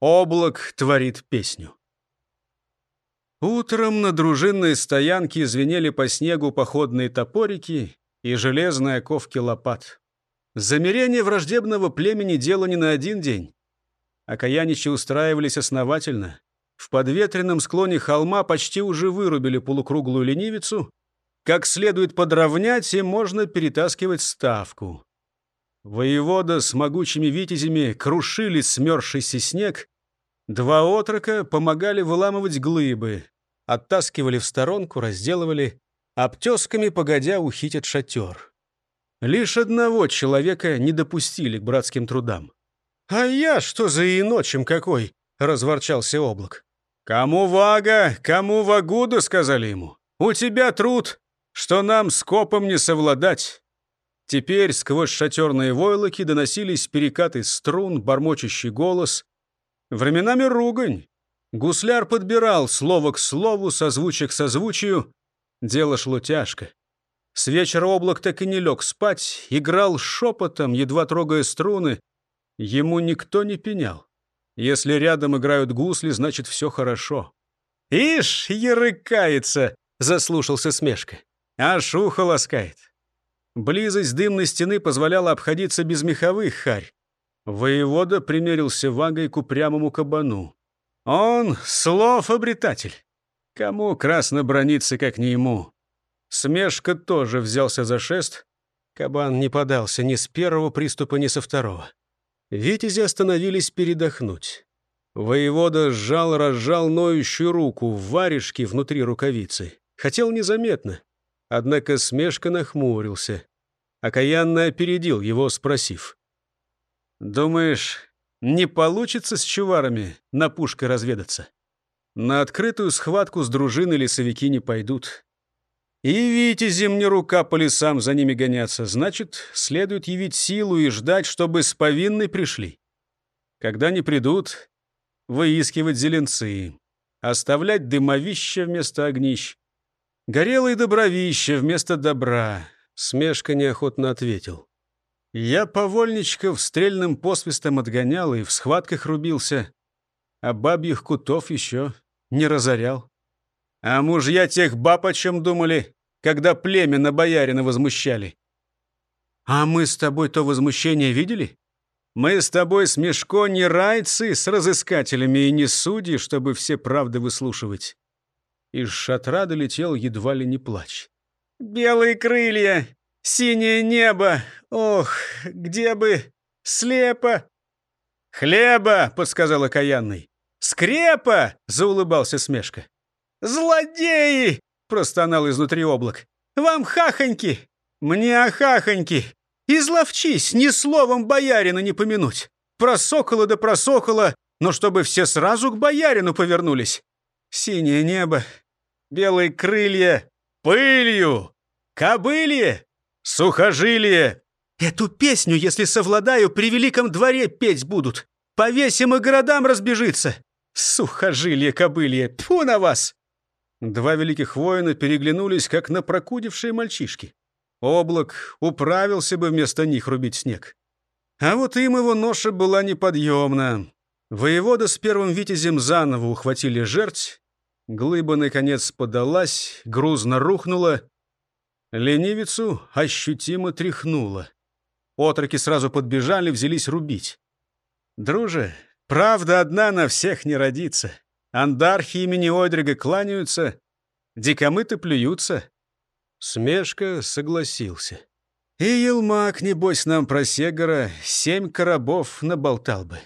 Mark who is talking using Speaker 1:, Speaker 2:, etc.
Speaker 1: Облак творит песню. Утром на дружинной стоянке звенели по снегу походные топорики и железные ковки лопат. Замерение враждебного племени дело не на один день. Окаяничи устраивались основательно. В подветренном склоне холма почти уже вырубили полукруглую ленивицу. Как следует подровнять, и можно перетаскивать ставку. Воевода с могучими витязями крушили смерзшийся снег. Два отрока помогали выламывать глыбы, оттаскивали в сторонку, разделывали, обтесками погодя ухитят шатер. Лишь одного человека не допустили к братским трудам. «А я что за иночем какой?» — разворчался облак. «Кому вага, кому вагуда», — сказали ему. «У тебя труд, что нам с копом не совладать». Теперь сквозь шатерные войлоки доносились перекаты струн, бормочущий голос. Временами ругань. Гусляр подбирал слово к слову, созвучие к созвучию. Дело шло тяжко. С вечера облак так и не лег спать, играл шепотом, едва трогая струны. Ему никто не пенял. Если рядом играют гусли, значит, все хорошо. «Ишь, ярыкается!» — заслушался смешка. «Аж ухо ласкает. Близость дымной стены позволяла обходиться без меховых харь. Воевода примерился вагой к упрямому кабану. Он слов-обретатель. Кому красно брониться, как не ему? Смешка тоже взялся за шест. Кабан не подался ни с первого приступа, ни со второго. Витязи остановились передохнуть. Воевода сжал-разжал ноющую руку в варежке внутри рукавицы. Хотел незаметно, Однако смешка нахмурился. Окаянно опередил его, спросив. «Думаешь, не получится с чуварами на пушкой разведаться? На открытую схватку с дружиной лесовики не пойдут. И витязи мне рука по лесам за ними гоняться. Значит, следует явить силу и ждать, чтобы с повинной пришли. Когда не придут, выискивать зеленцы, оставлять дымовище вместо огнищ, Горело и добровище вместо добра. Смешка неохотно ответил. Я повольничков стрельным посвистом отгонял и в схватках рубился, а бабьих кутов еще не разорял. А мужья тех баб о чем думали, когда племя на боярина возмущали? А мы с тобой то возмущение видели? Мы с тобой смешко не райцы с разыскателями и не судьи, чтобы все правды выслушивать. Из шатра долетел едва ли не плач. «Белые крылья! Синее небо! Ох, где бы! Слепо!» «Хлеба!» — подсказал окаянный. «Скрепа!» — заулыбался Смешка. «Злодеи!» — простонал изнутри облак. «Вам хахоньки! Мне хахоньки! Изловчись, ни словом боярина не помянуть! Просокола да просокола, но чтобы все сразу к боярину повернулись! Синее небо, белые крылья, пылью, кобылье, сухожилие. Эту песню, если совладаю, при великом дворе петь будут. Повесим и городам разбежится. Сухожилие кобылье, тьфу на вас!» Два великих воина переглянулись, как на прокудившие мальчишки. Облак управился бы вместо них рубить снег. А вот им его ноша была неподъемна. Воевода с первым витязем заново ухватили жерть. Глыба, наконец, подалась, грузно рухнула. Ленивицу ощутимо тряхнула. Отроки сразу подбежали, взялись рубить. «Друже, правда одна на всех не родится. Андархи имени Ойдрига кланяются, дикомыты плюются». Смешка согласился. «И Елмак, небось, нам про Сегора семь коробов наболтал бы».